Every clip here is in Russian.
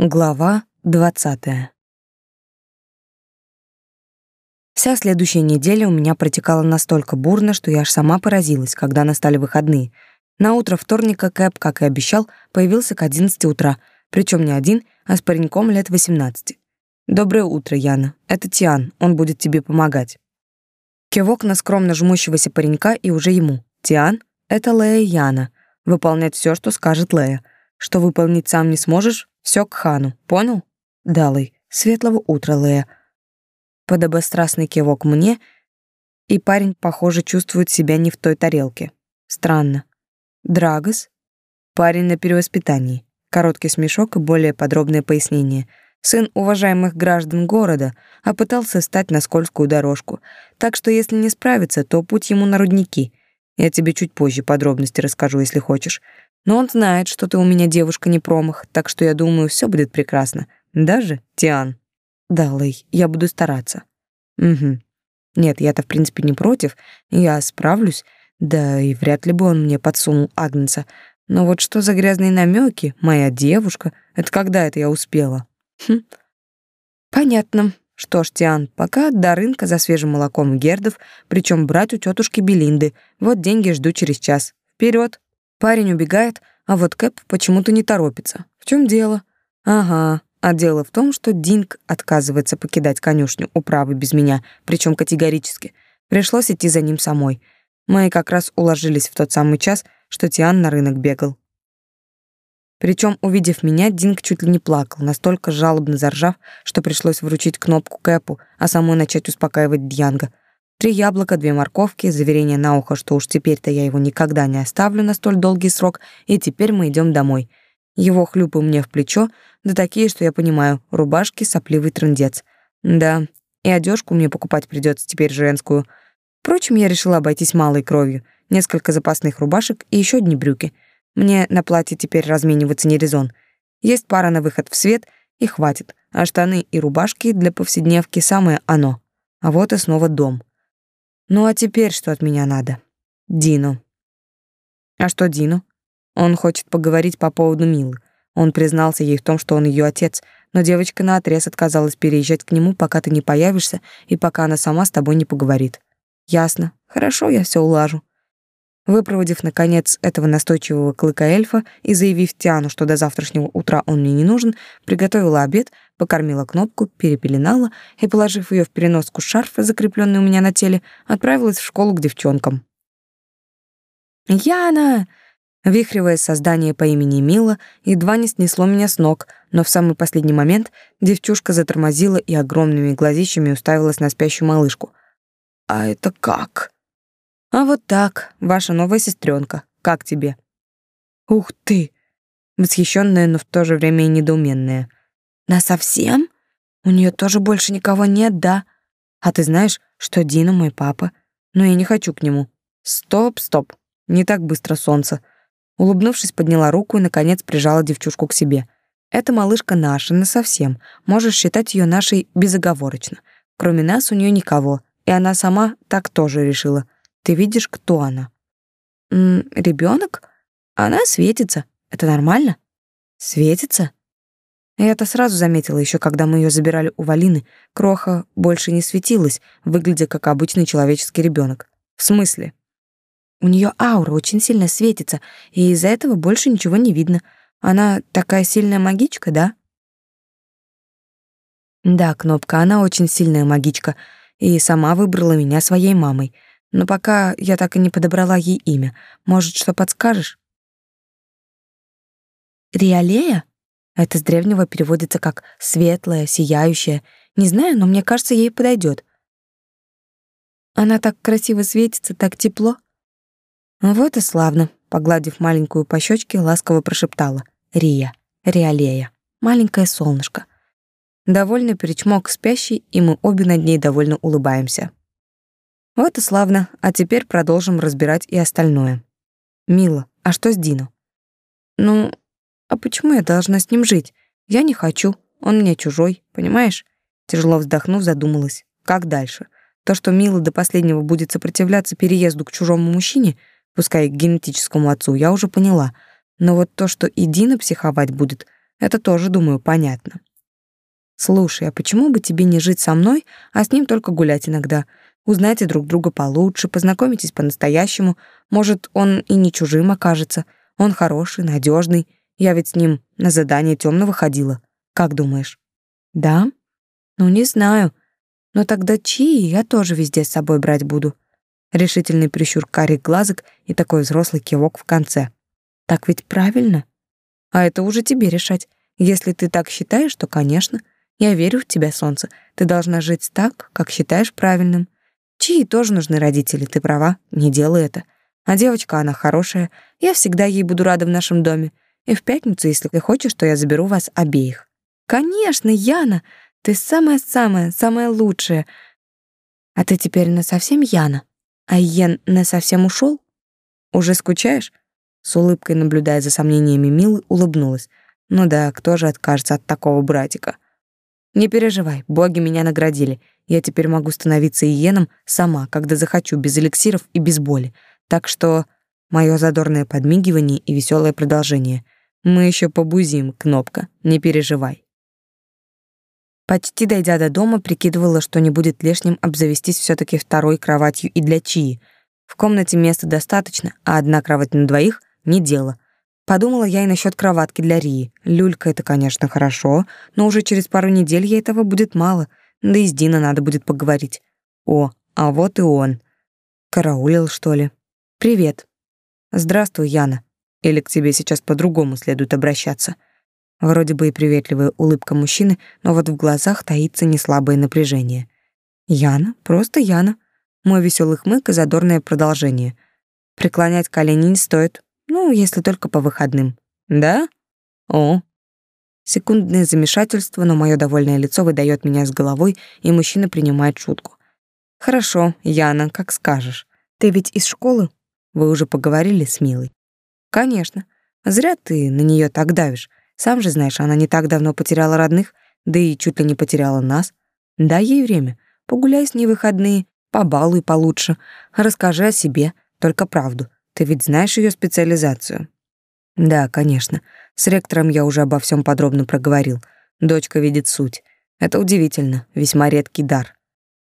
Глава двадцатая. Вся следующая неделя у меня протекала настолько бурно, что я аж сама поразилась, когда настали выходные. На утро вторника Кэп, как и обещал, появился к одиннадцати утра, причем не один, а с пареньком лет восемнадцати. «Доброе утро, Яна. Это Тиан, он будет тебе помогать». Кивок на скромно жмущегося паренька и уже ему. «Тиан — это Лея Яна. Выполнять все, что скажет Лея. Что выполнить сам не сможешь, все к хану, понял? Далый. Светлого утра, Лея. Подобострастный кивок мне, и парень, похоже, чувствует себя не в той тарелке. Странно. Драгос? Парень на перевоспитании. Короткий смешок и более подробное пояснение. Сын уважаемых граждан города, а пытался встать на скользкую дорожку. Так что если не справится, то путь ему на рудники. Я тебе чуть позже подробности расскажу, если хочешь. Но он знает, что ты у меня девушка не промах, так что я думаю, все будет прекрасно. Даже Тиан. Да, Лэй, я буду стараться. Угу. Нет, я-то в принципе не против, я справлюсь. Да и вряд ли бы он мне подсунул Агнца. Но вот что за грязные намеки, моя девушка? Это когда это я успела? Хм. Понятно. Что ж, Тиан, пока до рынка за свежим молоком Гердов, причем брать у тетушки Белинды. Вот деньги жду через час. Вперед! Парень убегает, а вот Кэп почему-то не торопится. В чем дело? Ага, а дело в том, что Динг отказывается покидать конюшню управы без меня, причем категорически. Пришлось идти за ним самой. Мы как раз уложились в тот самый час, что Тиан на рынок бегал. Причем, увидев меня, Динг чуть ли не плакал, настолько жалобно заржав, что пришлось вручить кнопку Кэпу, а самой начать успокаивать Дьянга — Три яблока, две морковки, заверение на ухо, что уж теперь-то я его никогда не оставлю на столь долгий срок, и теперь мы идем домой. Его хлюпы мне в плечо, да такие, что я понимаю, рубашки, сопливый трындец. Да, и одежку мне покупать придется теперь женскую. Впрочем, я решила обойтись малой кровью. Несколько запасных рубашек и еще одни брюки. Мне на платье теперь размениваться не резон. Есть пара на выход в свет, и хватит. А штаны и рубашки для повседневки самое оно. А вот и снова дом. Ну а теперь что от меня надо? Дину. А что Дину? Он хочет поговорить по поводу Милы. Он признался ей в том, что он ее отец, но девочка наотрез отказалась переезжать к нему, пока ты не появишься и пока она сама с тобой не поговорит. Ясно. Хорошо, я все улажу. Выпроводив, наконец, этого настойчивого клыка эльфа и заявив Тиану, что до завтрашнего утра он мне не нужен, приготовила обед, покормила кнопку, перепеленала и, положив ее в переноску шарфа, закрепленный у меня на теле, отправилась в школу к девчонкам. «Яна!» Вихревое создание по имени Мила едва не снесло меня с ног, но в самый последний момент девчушка затормозила и огромными глазищами уставилась на спящую малышку. «А это как?» А вот так, ваша новая сестренка. Как тебе? Ух ты! Восхищенная, но в то же время и недоуменная. На совсем? У нее тоже больше никого нет, да? А ты знаешь, что Дина мой папа? Но я не хочу к нему. Стоп, стоп. Не так быстро солнце. Улыбнувшись, подняла руку и наконец прижала девчушку к себе. Эта малышка наша, на совсем. Можешь считать ее нашей безоговорочно. Кроме нас у нее никого, и она сама так тоже решила. Ты видишь, кто она? М ребенок? Она светится. Это нормально? Светится? Я это сразу заметила еще, когда мы ее забирали у Валины. Кроха больше не светилась, выглядя как обычный человеческий ребенок. В смысле? У нее аура очень сильно светится, и из-за этого больше ничего не видно. Она такая сильная магичка, да? Да, Кнопка, она очень сильная магичка, и сама выбрала меня своей мамой — но пока я так и не подобрала ей имя. Может, что подскажешь? Риалея? Это с древнего переводится как «светлая», «сияющая». Не знаю, но мне кажется, ей подойдет. Она так красиво светится, так тепло. Вот и славно, погладив маленькую по щечке, ласково прошептала. Рия, Риалея, маленькое солнышко. Довольно перечмок спящий, и мы обе над ней довольно улыбаемся. Вот и славно, а теперь продолжим разбирать и остальное. Мила, а что с Дино? Ну, а почему я должна с ним жить? Я не хочу, он мне чужой, понимаешь? Тяжело вздохнув, задумалась. Как дальше? То, что Мила до последнего будет сопротивляться переезду к чужому мужчине, пускай к генетическому отцу, я уже поняла. Но вот то, что и Дина психовать будет, Это тоже, думаю, понятно. Слушай, а почему бы тебе не жить со мной, а с ним только гулять иногда? Узнайте друг друга получше, познакомитесь по-настоящему. Может, он и не чужим окажется. Он хороший, надежный. Я ведь с ним на задание темного ходила. Как думаешь? Да? Ну, не знаю. Но тогда чьи я тоже везде с собой брать буду. Решительный прищур карих глазок и такой взрослый кивок в конце. Так ведь правильно? А это уже тебе решать. Если ты так считаешь, то, конечно, я верю в тебя, солнце. Ты должна жить так, как считаешь правильным. Чьи тоже нужны родители, ты права, не делай это. А девочка, она хорошая, я всегда ей буду рада в нашем доме. И в пятницу, если ты хочешь, то я заберу вас обеих. Конечно, Яна, ты самая-самая, самая лучшая. А ты теперь на совсем Яна? А Йен на совсем ушел? Уже скучаешь? С улыбкой, наблюдая за сомнениями Милы, улыбнулась. Ну да, кто же откажется от такого братика? Не переживай, боги меня наградили. Я теперь могу становиться иеном сама, когда захочу, без эликсиров и без боли. Так что мое задорное подмигивание и веселое продолжение. Мы еще побузим, кнопка, не переживай. Почти дойдя до дома, прикидывала, что не будет лишним обзавестись все таки второй кроватью и для Чии. В комнате места достаточно, а одна кровать на двоих — не дело. Подумала я и насчет кроватки для Рии. Люлька — это, конечно, хорошо, но уже через пару недель ей этого будет мало, да и с Диной надо будет поговорить. О, а вот и он. Караулил, что ли? Привет. Здравствуй, Яна. Или к тебе сейчас по-другому следует обращаться. Вроде бы и приветливая улыбка мужчины, но вот в глазах таится неслабое напряжение. Яна, просто Яна. Мой веселый хмык и задорное продолжение. Преклонять колени не стоит, ну, если только по выходным. Да? О. Секундное замешательство, но мое довольное лицо выдает меня с головой, и мужчина принимает шутку. Хорошо, Яна, как скажешь. Ты ведь из школы? Вы уже поговорили с Милой? Конечно. Зря ты на нее так давишь. Сам же знаешь, она не так давно потеряла родных, да и чуть ли не потеряла нас. Дай ей время. Погуляй с ней выходные, побалуй получше. Расскажи о себе, только правду. Ты ведь знаешь ее специализацию? Да, конечно. С ректором я уже обо всем подробно проговорил. Дочка видит суть. Это удивительно, весьма редкий дар.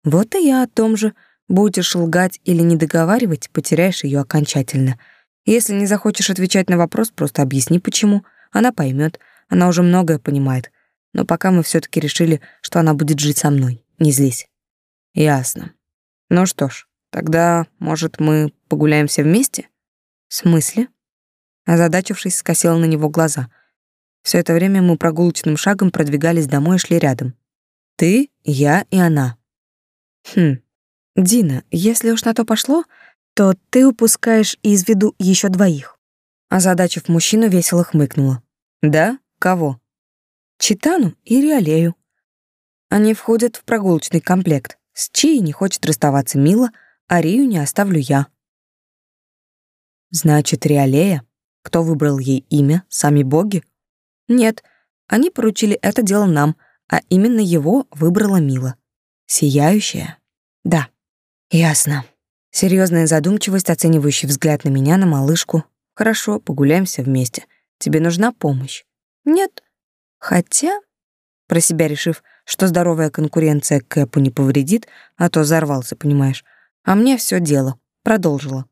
Вот и я о том же. Будешь лгать или не договаривать, потеряешь ее окончательно. Если не захочешь отвечать на вопрос, просто объясни почему. Она поймет. Она уже многое понимает. Но пока мы все таки решили, что она будет жить со мной. Не злись. Ясно. Ну что ж, тогда, может, мы погуляем все вместе? «В смысле?» Озадачившись, скосила на него глаза. Все это время мы прогулочным шагом продвигались домой и шли рядом. «Ты, я и она». «Хм, Дина, если уж на то пошло, то ты упускаешь из виду еще двоих». Озадачив мужчину, весело хмыкнула. «Да? Кого?» «Читану и Риалею». Они входят в прогулочный комплект. С Чией не хочет расставаться Мила, а Рию не оставлю я. Значит, Риалея? Кто выбрал ей имя? Сами боги? Нет, они поручили это дело нам, а именно его выбрала Мила. Сияющая? Да. Ясно. Серьезная задумчивость, оценивающий взгляд на меня, на малышку. Хорошо, погуляемся вместе. Тебе нужна помощь? Нет. Хотя, про себя решив, что здоровая конкуренция Кэпу не повредит, а то взорвался, понимаешь. А мне все дело. Продолжила.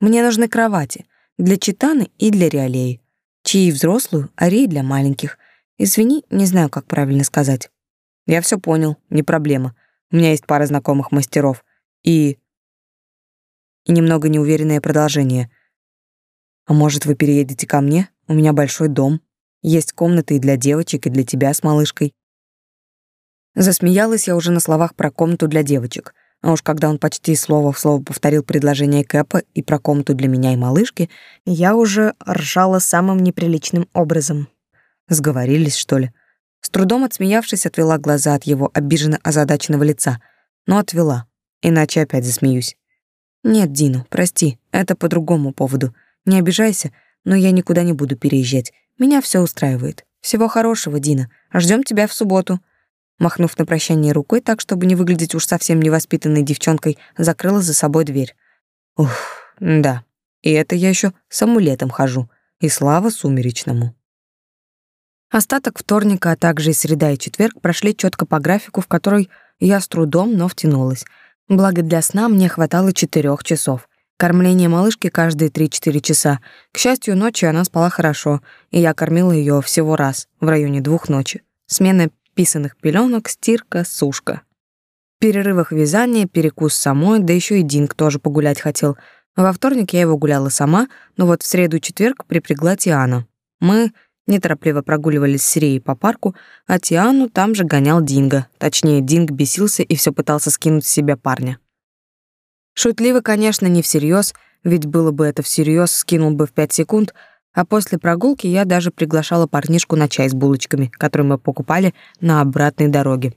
Мне нужны кровати для Читаны и для Риалеи. Чьи взрослую, а Рей для маленьких. Извини, не знаю, как правильно сказать. Я все понял, не проблема. У меня есть пара знакомых мастеров. И... И немного неуверенное продолжение. А может, вы переедете ко мне? У меня большой дом. Есть комнаты и для девочек, и для тебя с малышкой. Засмеялась я уже на словах про комнату для девочек. А уж когда он почти слово в слово повторил предложение Кэпа и про комнату для меня и малышки, я уже ржала самым неприличным образом. Сговорились, что ли? С трудом отсмеявшись, отвела глаза от его обиженно озадаченного лица. Но отвела, иначе опять засмеюсь. «Нет, Дина, прости, это по другому поводу. Не обижайся, но я никуда не буду переезжать. Меня все устраивает. Всего хорошего, Дина. Ждем тебя в субботу махнув на прощание рукой так, чтобы не выглядеть уж совсем невоспитанной девчонкой, закрыла за собой дверь. Ух, да. И это я еще с амулетом хожу. И слава сумеречному. Остаток вторника, а также и среда и четверг прошли четко по графику, в который я с трудом, но втянулась. Благо для сна мне хватало четырех часов. Кормление малышки каждые 3-4 часа. К счастью, ночью она спала хорошо, и я кормила ее всего раз, в районе двух ночи. Смена писаных пеленок, стирка, сушка. В перерывах вязания, перекус самой, да еще и Динг тоже погулять хотел. Во вторник я его гуляла сама, но вот в среду и четверг припрягла Тиана. Мы неторопливо прогуливались с Рией по парку, а Тиану там же гонял Динго. Точнее, Динг бесился и все пытался скинуть с себя парня. Шутливо, конечно, не всерьез, ведь было бы это всерьез, скинул бы в пять секунд, а после прогулки я даже приглашала парнишку на чай с булочками, который мы покупали на обратной дороге.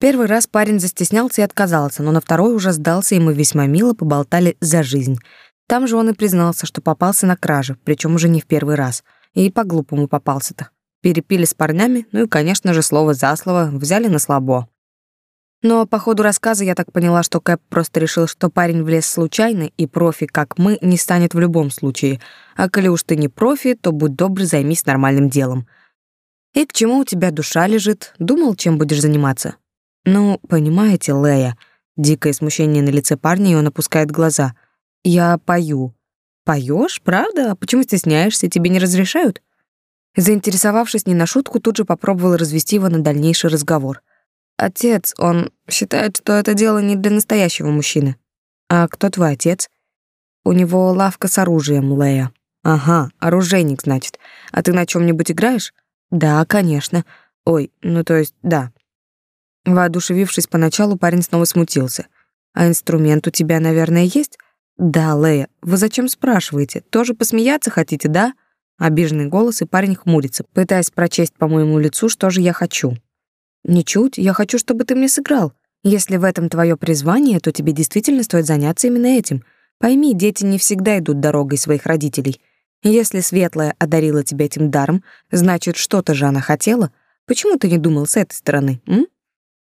Первый раз парень застеснялся и отказался, но на второй уже сдался, и мы весьма мило поболтали за жизнь. Там же он и признался, что попался на краже, причем уже не в первый раз. И по-глупому попался-то. Перепили с парнями, ну и, конечно же, слово за слово взяли на слабо. Но по ходу рассказа я так поняла, что Кэп просто решил, что парень влез случайно, и профи, как мы, не станет в любом случае. А коли уж ты не профи, то будь добр, займись нормальным делом. И к чему у тебя душа лежит? Думал, чем будешь заниматься? Ну, понимаете, Лея, дикое смущение на лице парня, и он опускает глаза. Я пою. Поешь, правда? А почему стесняешься? Тебе не разрешают? Заинтересовавшись не на шутку, тут же попробовала развести его на дальнейший разговор — Отец, он считает, что это дело не для настоящего мужчины. А кто твой отец? У него лавка с оружием, Лея. Ага, оружейник, значит. А ты на чем нибудь играешь? Да, конечно. Ой, ну то есть, да. Воодушевившись поначалу, парень снова смутился. А инструмент у тебя, наверное, есть? Да, Лея. Вы зачем спрашиваете? Тоже посмеяться хотите, да? Обиженный голос, и парень хмурится, пытаясь прочесть по моему лицу, что же я хочу. Ничуть, я хочу, чтобы ты мне сыграл. Если в этом твое призвание, то тебе действительно стоит заняться именно этим. Пойми, дети не всегда идут дорогой своих родителей. Если Светлая одарила тебя этим даром, значит, что-то же она хотела. Почему ты не думал с этой стороны, м?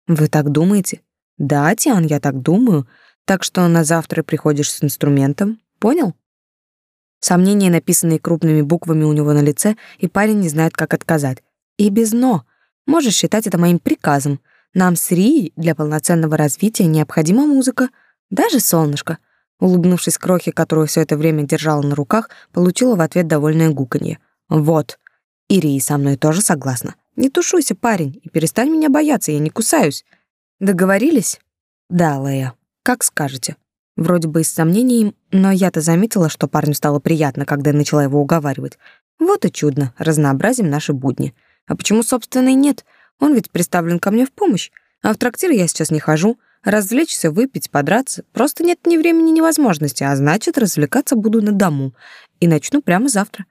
Вы так думаете? Да, Тиан, я так думаю. Так что на завтра приходишь с инструментом. Понял? Сомнения, написанные крупными буквами у него на лице, и парень не знает, как отказать. И без «но». Можешь считать это моим приказом. Нам с Рией для полноценного развития необходима музыка, даже солнышко. Улыбнувшись крохе, которую все это время держала на руках, получила в ответ довольное гуканье. Вот. И Рия со мной тоже согласна. Не тушуйся, парень, и перестань меня бояться, я не кусаюсь. Договорились? Да, Лея. Как скажете. Вроде бы и с сомнением, но я-то заметила, что парню стало приятно, когда я начала его уговаривать. Вот и чудно, разнообразим наши будни. А почему, собственно, и нет? Он ведь представлен ко мне в помощь. А в трактир я сейчас не хожу. Развлечься, выпить, подраться. Просто нет ни времени, ни возможности, а значит, развлекаться буду на дому. И начну прямо завтра.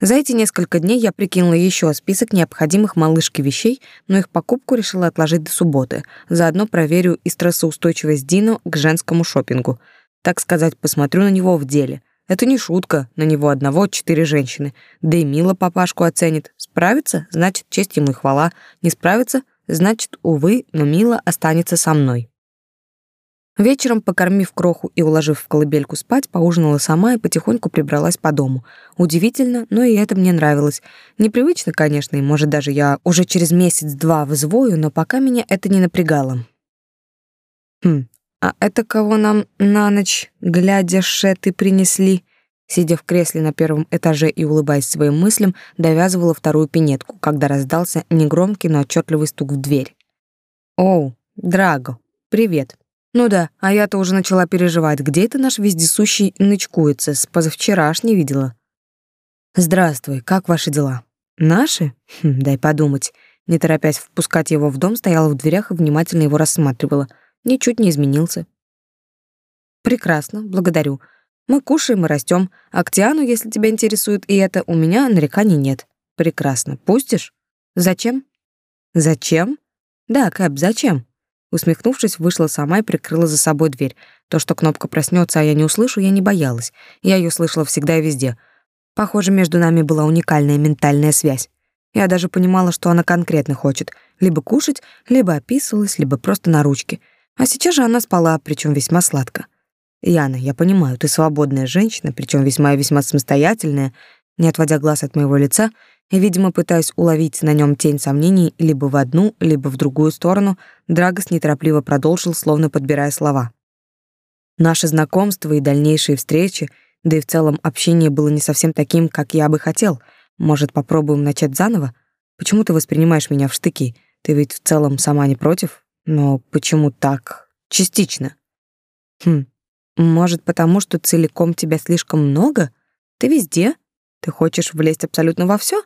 За эти несколько дней я прикинула еще список необходимых малышке вещей, но их покупку решила отложить до субботы. Заодно проверю и стрессоустойчивость Дину к женскому шопингу. Так сказать, посмотрю на него в деле — это не шутка, на него одного четыре женщины. Да и Мила папашку оценит. Справится, значит, честь ему и хвала. Не справится, значит, увы, но Мила останется со мной. Вечером, покормив кроху и уложив в колыбельку спать, поужинала сама и потихоньку прибралась по дому. Удивительно, но и это мне нравилось. Непривычно, конечно, и, может, даже я уже через месяц-два взвою, но пока меня это не напрягало. Хм, «А это кого нам на ночь, глядя, шеты принесли?» Сидя в кресле на первом этаже и улыбаясь своим мыслям, довязывала вторую пинетку, когда раздался негромкий, но отчетливый стук в дверь. «Оу, Драго, привет. Ну да, а я-то уже начала переживать, где это наш вездесущий нычкуется, с позавчераш не видела». «Здравствуй, как ваши дела?» «Наши? Хм, дай подумать». Не торопясь впускать его в дом, стояла в дверях и внимательно его рассматривала — ничуть не изменился. Прекрасно, благодарю. Мы кушаем и растем. А к Тиану, если тебя интересует и это, у меня нареканий нет. Прекрасно. Пустишь? Зачем? Зачем? Да, Кэп, зачем? Усмехнувшись, вышла сама и прикрыла за собой дверь. То, что кнопка проснется, а я не услышу, я не боялась. Я ее слышала всегда и везде. Похоже, между нами была уникальная ментальная связь. Я даже понимала, что она конкретно хочет. Либо кушать, либо описывалась, либо просто на ручке — а сейчас же она спала, причем весьма сладко. Яна, я понимаю, ты свободная женщина, причем весьма и весьма самостоятельная. Не отводя глаз от моего лица, и, видимо, пытаясь уловить на нем тень сомнений либо в одну, либо в другую сторону, Драгос неторопливо продолжил, словно подбирая слова. Наше знакомство и дальнейшие встречи, да и в целом общение было не совсем таким, как я бы хотел. Может, попробуем начать заново? Почему ты воспринимаешь меня в штыки? Ты ведь в целом сама не против? Но почему так? Частично. Хм, может, потому что целиком тебя слишком много? Ты везде? Ты хочешь влезть абсолютно во все?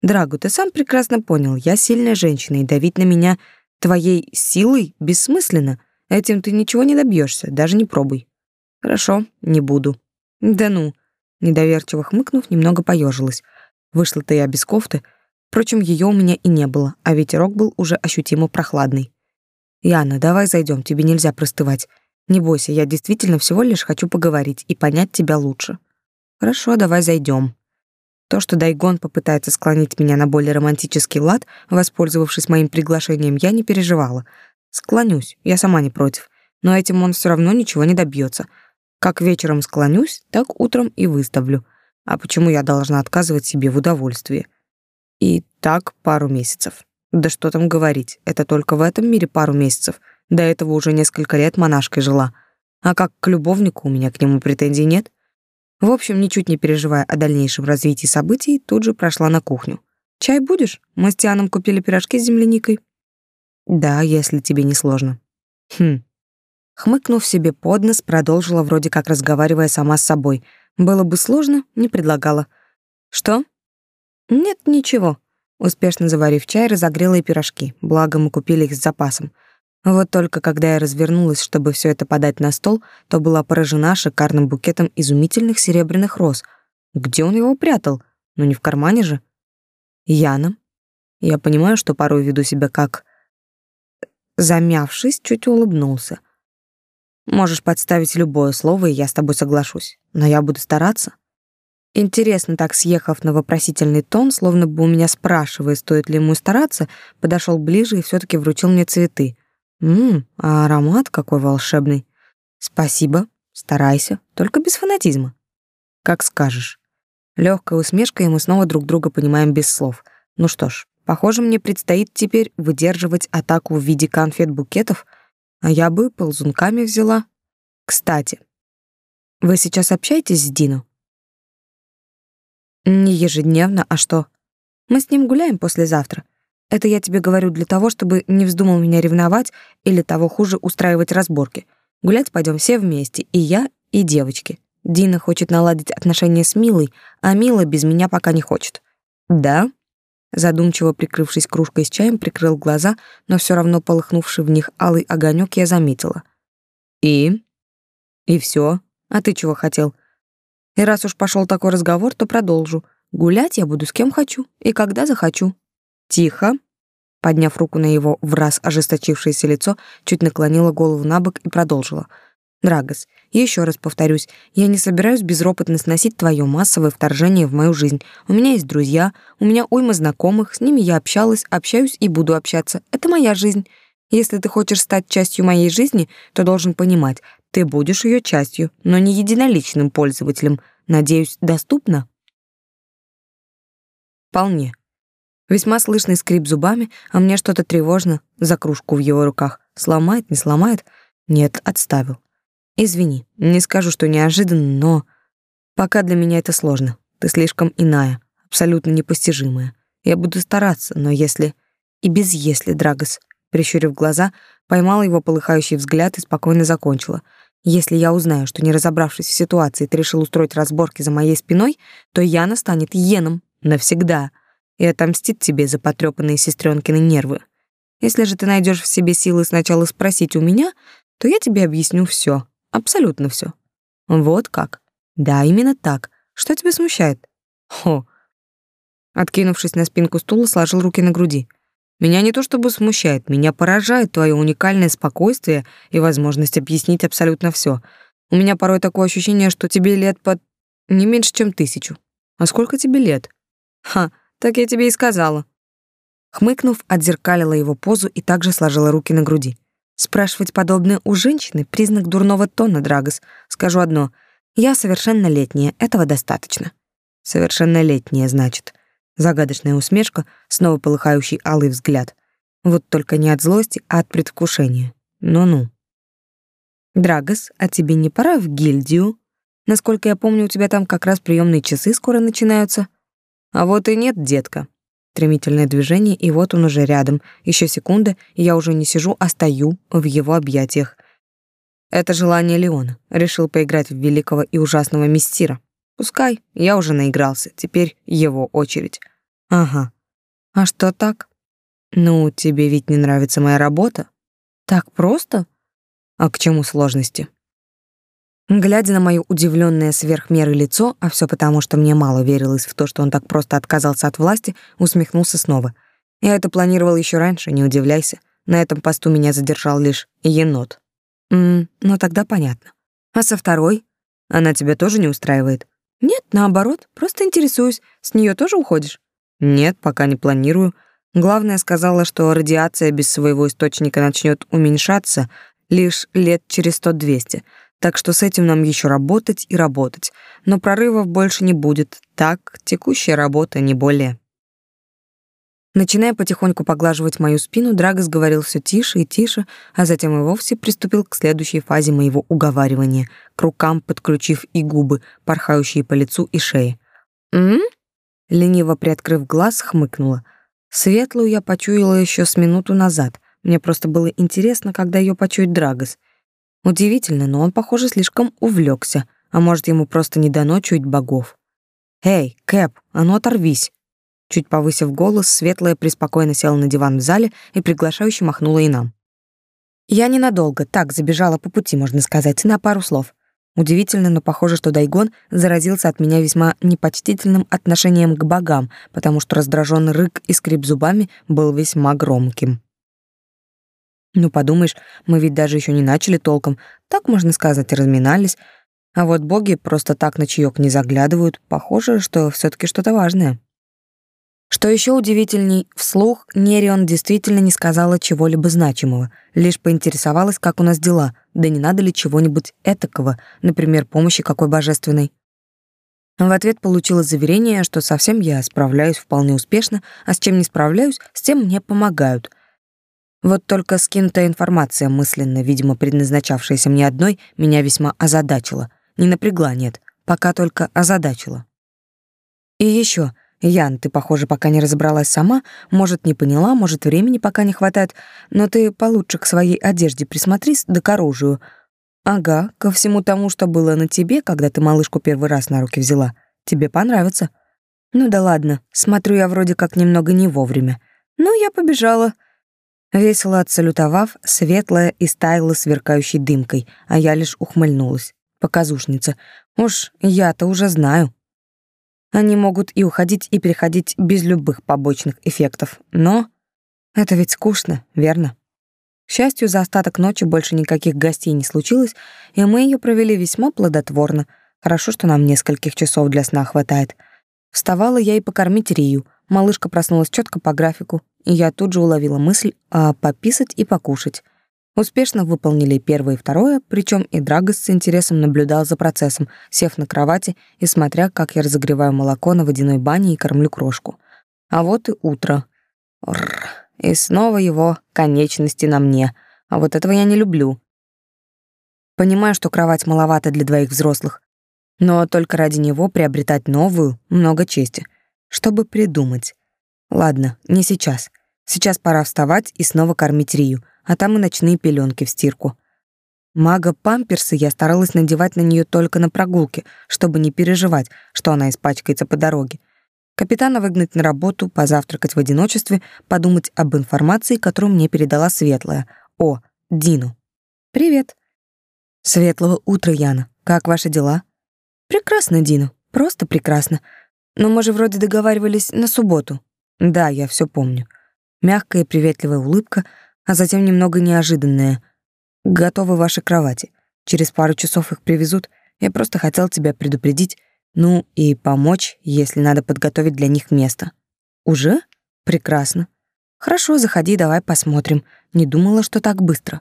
Драгу, ты сам прекрасно понял, я сильная женщина, и давить на меня твоей силой бессмысленно. Этим ты ничего не добьешься, даже не пробуй. Хорошо, не буду. Да ну. Недоверчиво хмыкнув, немного поежилась. Вышла-то я без кофты. Впрочем, ее у меня и не было, а ветерок был уже ощутимо прохладный. Яна, давай зайдем, тебе нельзя простывать. Не бойся, я действительно всего лишь хочу поговорить и понять тебя лучше. Хорошо, давай зайдем. То, что Дайгон попытается склонить меня на более романтический лад, воспользовавшись моим приглашением, я не переживала. Склонюсь, я сама не против. Но этим он все равно ничего не добьется. Как вечером склонюсь, так утром и выставлю. А почему я должна отказывать себе в удовольствии? И так пару месяцев. Да что там говорить, это только в этом мире пару месяцев. До этого уже несколько лет монашкой жила. А как к любовнику у меня к нему претензий нет. В общем, ничуть не переживая о дальнейшем развитии событий, тут же прошла на кухню. «Чай будешь? Мы с Тианом купили пирожки с земляникой». «Да, если тебе не сложно». «Хм». Хмыкнув себе под нос, продолжила, вроде как разговаривая сама с собой. «Было бы сложно, не предлагала». «Что?» «Нет, ничего». Успешно заварив чай, разогрела и пирожки, благо мы купили их с запасом. Вот только когда я развернулась, чтобы все это подать на стол, то была поражена шикарным букетом изумительных серебряных роз. Где он его прятал? Ну не в кармане же. Яна. Я понимаю, что порой веду себя как... Замявшись, чуть улыбнулся. Можешь подставить любое слово, и я с тобой соглашусь. Но я буду стараться. Интересно, так съехав на вопросительный тон, словно бы у меня спрашивая, стоит ли ему стараться, подошел ближе и все таки вручил мне цветы — Мм, а аромат какой волшебный. Спасибо, старайся, только без фанатизма. Как скажешь. Легкая усмешка, и мы снова друг друга понимаем без слов. Ну что ж, похоже, мне предстоит теперь выдерживать атаку в виде конфет-букетов, а я бы ползунками взяла. Кстати, вы сейчас общаетесь с Дино? Не ежедневно, а что? Мы с ним гуляем послезавтра. Это я тебе говорю для того, чтобы не вздумал меня ревновать или того хуже устраивать разборки. Гулять пойдем все вместе, и я, и девочки. Дина хочет наладить отношения с Милой, а Мила без меня пока не хочет. Да? Задумчиво прикрывшись кружкой с чаем, прикрыл глаза, но все равно полыхнувший в них алый огонек я заметила. И? И все. А ты чего хотел? И раз уж пошел такой разговор, то продолжу. Гулять я буду с кем хочу и когда захочу. «Тихо!» Подняв руку на его в раз ожесточившееся лицо, чуть наклонила голову на бок и продолжила. «Драгос, еще раз повторюсь, я не собираюсь безропотно сносить твое массовое вторжение в мою жизнь. У меня есть друзья, у меня уйма знакомых, с ними я общалась, общаюсь и буду общаться. Это моя жизнь. Если ты хочешь стать частью моей жизни, то должен понимать, ты будешь ее частью, но не единоличным пользователем. Надеюсь, доступно?» «Вполне», Весьма слышный скрип зубами, а мне что-то тревожно за кружку в его руках. Сломает, не сломает? Нет, отставил. Извини, не скажу, что неожиданно, но... Пока для меня это сложно. Ты слишком иная, абсолютно непостижимая. Я буду стараться, но если... И без «если», Драгос. Прищурив глаза, поймала его полыхающий взгляд и спокойно закончила. Если я узнаю, что, не разобравшись в ситуации, ты решил устроить разборки за моей спиной, то Яна станет Йеном. Навсегда и отомстит тебе за потрепанные сестренкины нервы. Если же ты найдешь в себе силы сначала спросить у меня, то я тебе объясню все, абсолютно все. Вот как? Да, именно так. Что тебя смущает? Хо. Откинувшись на спинку стула, сложил руки на груди. Меня не то чтобы смущает, меня поражает твое уникальное спокойствие и возможность объяснить абсолютно все. У меня порой такое ощущение, что тебе лет под не меньше, чем тысячу. А сколько тебе лет? Ха, так я тебе и сказала. Хмыкнув, отзеркалила его позу и также сложила руки на груди. Спрашивать подобное у женщины — признак дурного тона, Драгос. Скажу одно. Я совершеннолетняя, этого достаточно. Совершеннолетняя, значит. Загадочная усмешка, снова полыхающий алый взгляд. Вот только не от злости, а от предвкушения. Ну-ну. Драгос, а тебе не пора в гильдию? Насколько я помню, у тебя там как раз приемные часы скоро начинаются. А вот и нет, детка. Стремительное движение, и вот он уже рядом. Еще секунда, и я уже не сижу, а стою в его объятиях. Это желание Леона. Решил поиграть в великого и ужасного мистира. Пускай, я уже наигрался, теперь его очередь. Ага. А что так? Ну, тебе ведь не нравится моя работа? Так просто? А к чему сложности? Глядя на моё удивленное сверх меры лицо, а все потому, что мне мало верилось в то, что он так просто отказался от власти, усмехнулся снова. Я это планировал еще раньше, не удивляйся. На этом посту меня задержал лишь енот. М, ну тогда понятно. А со второй? Она тебя тоже не устраивает? Нет, наоборот, просто интересуюсь. С нее тоже уходишь? Нет, пока не планирую. Главное сказала, что радиация без своего источника начнет уменьшаться лишь лет через сто-двести. Так что с этим нам еще работать и работать. Но прорывов больше не будет. Так, текущая работа не более. Начиная потихоньку поглаживать мою спину, Драгос говорил все тише и тише, а затем и вовсе приступил к следующей фазе моего уговаривания, к рукам подключив и губы, порхающие по лицу и шее. «М?», Лениво приоткрыв глаз, хмыкнула. Светлую я почуяла еще с минуту назад. Мне просто было интересно, когда ее почует Драгос — Удивительно, но он, похоже, слишком увлекся, а может, ему просто не дано чуть богов. «Эй, Кэп, а ну оторвись!» Чуть повысив голос, Светлая преспокойно села на диван в зале и приглашающе махнула и нам. Я ненадолго, так, забежала по пути, можно сказать, на пару слов. Удивительно, но похоже, что Дайгон заразился от меня весьма непочтительным отношением к богам, потому что раздраженный рык и скрип зубами был весьма громким. Ну, подумаешь, мы ведь даже еще не начали толком. Так, можно сказать, разминались. А вот боги просто так на чаек не заглядывают. Похоже, что все таки что-то важное. Что еще удивительней, вслух Нерион действительно не сказала чего-либо значимого, лишь поинтересовалась, как у нас дела, да не надо ли чего-нибудь этакого, например, помощи какой божественной. В ответ получила заверение, что совсем я справляюсь вполне успешно, а с чем не справляюсь, с тем мне помогают — вот только скинутая информация, мысленно, видимо, предназначавшаяся мне одной, меня весьма озадачила. Не напрягла, нет, пока только озадачила. И еще, Ян, ты, похоже, пока не разобралась сама, может, не поняла, может, времени пока не хватает, но ты получше к своей одежде присмотрись, да к оружию. Ага, ко всему тому, что было на тебе, когда ты малышку первый раз на руки взяла. Тебе понравится. Ну да ладно, смотрю я вроде как немного не вовремя. Ну, я побежала. Весело отсалютовав, светлая и стаяла сверкающей дымкой, а я лишь ухмыльнулась. Показушница. Уж я-то уже знаю. Они могут и уходить, и переходить без любых побочных эффектов. Но это ведь скучно, верно? К счастью, за остаток ночи больше никаких гостей не случилось, и мы ее провели весьма плодотворно. Хорошо, что нам нескольких часов для сна хватает. Вставала я и покормить Рию. Малышка проснулась четко по графику, и я тут же уловила мысль а пописать и покушать. Успешно выполнили первое и второе, причем и Драгос с интересом наблюдал за процессом, сев на кровати и смотря, как я разогреваю молоко на водяной бане и кормлю крошку. А вот и утро. Рррр. И снова его конечности на мне. А вот этого я не люблю. Понимаю, что кровать маловато для двоих взрослых, но только ради него приобретать новую много чести. Чтобы придумать. Ладно, не сейчас. Сейчас пора вставать и снова кормить Рию, а там и ночные пеленки в стирку. Мага-памперсы я старалась надевать на нее только на прогулке, чтобы не переживать, что она испачкается по дороге. Капитана выгнать на работу, позавтракать в одиночестве, подумать об информации, которую мне передала Светлая. О, Дину. «Привет». «Светлого утра, Яна. Как ваши дела?» «Прекрасно, Дину. Просто прекрасно. Но мы же вроде договаривались на субботу». Да, я все помню. Мягкая приветливая улыбка, а затем немного неожиданная. Готовы ваши кровати. Через пару часов их привезут. Я просто хотел тебя предупредить, ну и помочь, если надо подготовить для них место. Уже? Прекрасно. Хорошо, заходи, давай посмотрим. Не думала, что так быстро.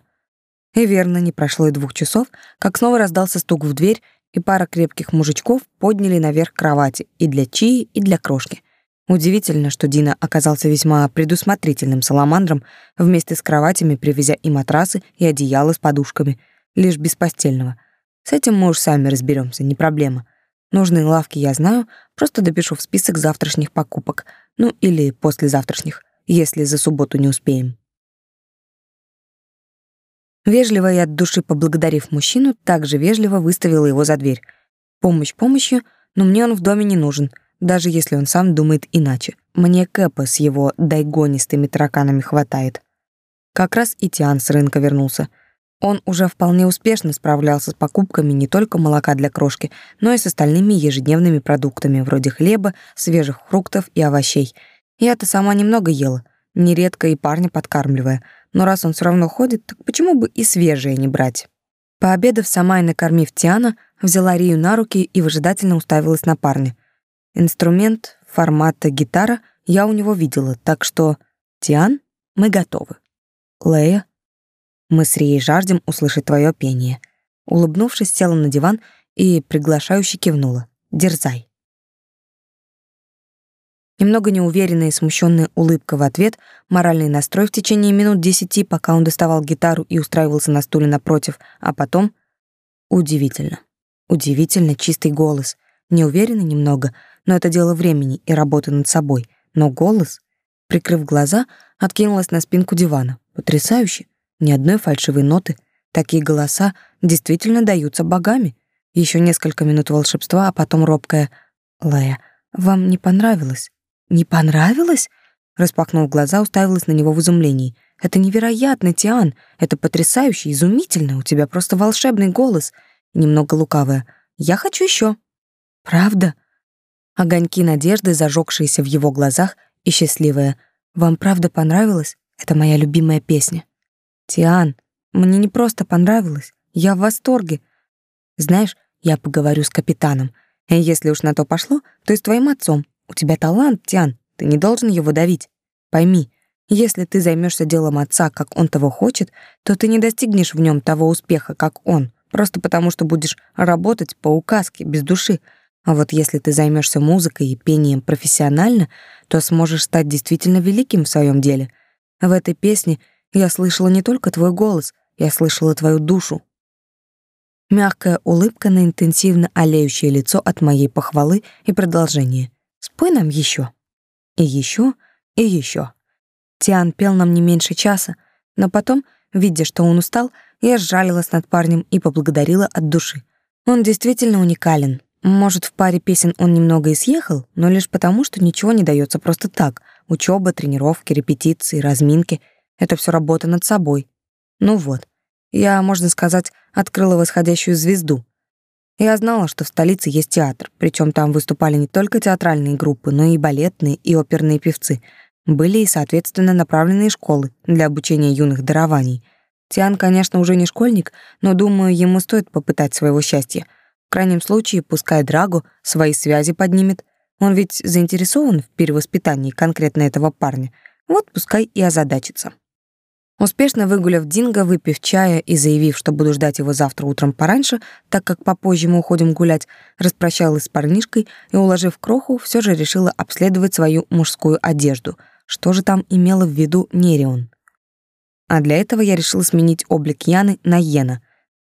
И верно, не прошло и двух часов, как снова раздался стук в дверь, и пара крепких мужичков подняли наверх кровати и для Чии, и для крошки. Удивительно, что Дина оказался весьма предусмотрительным саламандром, вместе с кроватями привезя и матрасы, и одеяло с подушками, лишь без постельного. С этим мы уж сами разберемся, не проблема. Нужные лавки я знаю, просто допишу в список завтрашних покупок, ну или послезавтрашних, если за субботу не успеем. Вежливо и от души поблагодарив мужчину, также вежливо выставила его за дверь. Помощь помощью, но мне он в доме не нужен, даже если он сам думает иначе. Мне Кэпа с его дайгонистыми тараканами хватает. Как раз и Тиан с рынка вернулся. Он уже вполне успешно справлялся с покупками не только молока для крошки, но и с остальными ежедневными продуктами, вроде хлеба, свежих фруктов и овощей. Я-то сама немного ела, нередко и парня подкармливая — но раз он все равно ходит, так почему бы и свежее не брать? Пообедав сама и накормив Тиана, взяла Рию на руки и выжидательно уставилась на парня. Инструмент формата гитара я у него видела, так что Тиан, мы готовы. Лея, мы с Рией жаждем услышать твое пение. Улыбнувшись, села на диван и приглашающе кивнула. Дерзай. Немного неуверенная и смущенная улыбка в ответ, моральный настрой в течение минут десяти, пока он доставал гитару и устраивался на стуле напротив, а потом... Удивительно. Удивительно чистый голос. Неуверенный немного, но это дело времени и работы над собой. Но голос, прикрыв глаза, откинулась на спинку дивана. Потрясающе. Ни одной фальшивой ноты. Такие голоса действительно даются богами. Еще несколько минут волшебства, а потом робкая «Лая, вам не понравилось?» «Не понравилось?» Распахнув глаза, уставилась на него в изумлении. «Это невероятно, Тиан! Это потрясающе, изумительно! У тебя просто волшебный голос!» Немного лукавая. «Я хочу еще. «Правда?» Огоньки надежды, зажегшиеся в его глазах, и счастливая. «Вам правда понравилось? Это моя любимая песня». «Тиан, мне не просто понравилось. Я в восторге. Знаешь, я поговорю с капитаном. И если уж на то пошло, то и с твоим отцом. У тебя талант, Тян, ты не должен его давить. Пойми, если ты займешься делом отца, как он того хочет, то ты не достигнешь в нем того успеха, как он, просто потому что будешь работать по указке, без души. А вот если ты займешься музыкой и пением профессионально, то сможешь стать действительно великим в своем деле. В этой песне я слышала не только твой голос, я слышала твою душу. Мягкая улыбка на интенсивно олеющее лицо от моей похвалы и продолжения. Спой нам еще. И еще, и еще. Тиан пел нам не меньше часа, но потом, видя, что он устал, я сжалилась над парнем и поблагодарила от души. Он действительно уникален. Может, в паре песен он немного и съехал, но лишь потому, что ничего не дается просто так. Учеба, тренировки, репетиции, разминки — это все работа над собой. Ну вот, я, можно сказать, открыла восходящую звезду. Я знала, что в столице есть театр, причем там выступали не только театральные группы, но и балетные и оперные певцы. Были и, соответственно, направленные школы для обучения юных дарований. Тиан, конечно, уже не школьник, но, думаю, ему стоит попытать своего счастья. В крайнем случае, пускай Драго свои связи поднимет. Он ведь заинтересован в перевоспитании конкретно этого парня. Вот пускай и озадачится. Успешно выгуляв Динго, выпив чая и заявив, что буду ждать его завтра утром пораньше, так как попозже мы уходим гулять, распрощалась с парнишкой и, уложив кроху, все же решила обследовать свою мужскую одежду. Что же там имела в виду Нерион? А для этого я решила сменить облик Яны на Йена.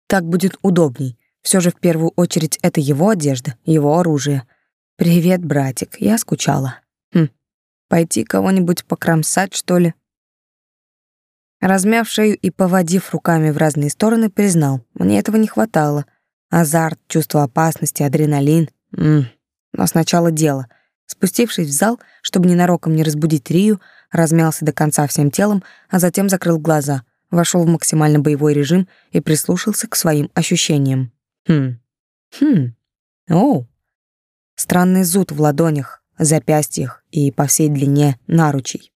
Так будет удобней. Все же в первую очередь это его одежда, его оружие. «Привет, братик, я скучала». Хм, пойти кого-нибудь покромсать, что ли? Размяв шею и поводив руками в разные стороны, признал, мне этого не хватало. Азарт, чувство опасности, адреналин. М -м. Но сначала дело. Спустившись в зал, чтобы ненароком не разбудить Рию, размялся до конца всем телом, а затем закрыл глаза, вошел в максимально боевой режим и прислушался к своим ощущениям. Хм. Хм. Оу. Странный зуд в ладонях, запястьях и по всей длине наручей.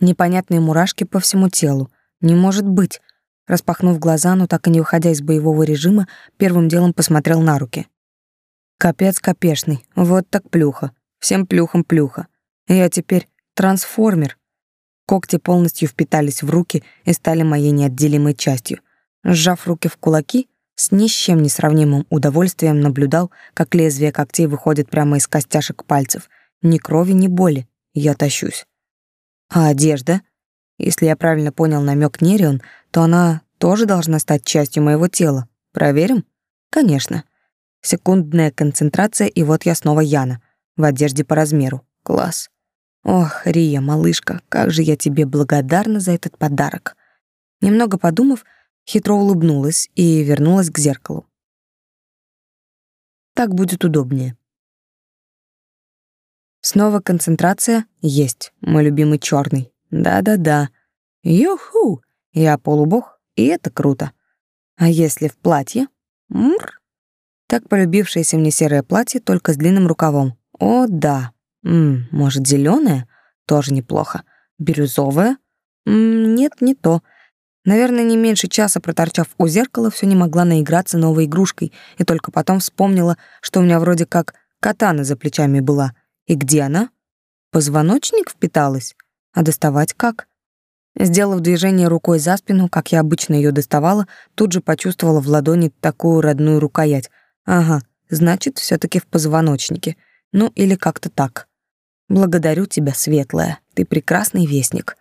Непонятные мурашки по всему телу. Не может быть. Распахнув глаза, но так и не выходя из боевого режима, первым делом посмотрел на руки. Капец капешный. Вот так плюха. Всем плюхам плюха. Я теперь трансформер. Когти полностью впитались в руки и стали моей неотделимой частью. Сжав руки в кулаки, с ни с чем не сравнимым удовольствием наблюдал, как лезвие когтей выходит прямо из костяшек пальцев — Ни крови, ни боли. Я тащусь. А одежда? Если я правильно понял намек Нерион, то она тоже должна стать частью моего тела. Проверим? Конечно. Секундная концентрация, и вот я снова Яна. В одежде по размеру. Класс. Ох, Рия, малышка, как же я тебе благодарна за этот подарок. Немного подумав, хитро улыбнулась и вернулась к зеркалу. Так будет удобнее. Снова концентрация есть, мой любимый черный. Да-да-да. Юху! Я полубог, и это круто. А если в платье? Мр. Так полюбившееся мне серое платье, только с длинным рукавом. О, да. М, может, зеленое? Тоже неплохо. Бирюзовое? М, нет, не то. Наверное, не меньше часа проторчав у зеркала, все не могла наиграться новой игрушкой, и только потом вспомнила, что у меня вроде как катана за плечами была. И где она? Позвоночник впиталась? А доставать как? Сделав движение рукой за спину, как я обычно ее доставала, тут же почувствовала в ладони такую родную рукоять. Ага, значит, все таки в позвоночнике. Ну или как-то так. Благодарю тебя, светлая. Ты прекрасный вестник.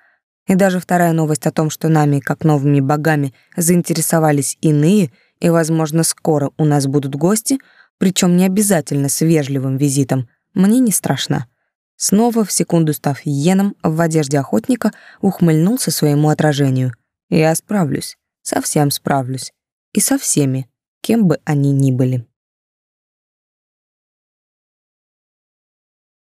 И даже вторая новость о том, что нами, как новыми богами, заинтересовались иные, и, возможно, скоро у нас будут гости, причем не обязательно с вежливым визитом, мне не страшно. Снова, в секунду став иеном, в одежде охотника, ухмыльнулся своему отражению. Я справлюсь, совсем справлюсь. И со всеми, кем бы они ни были.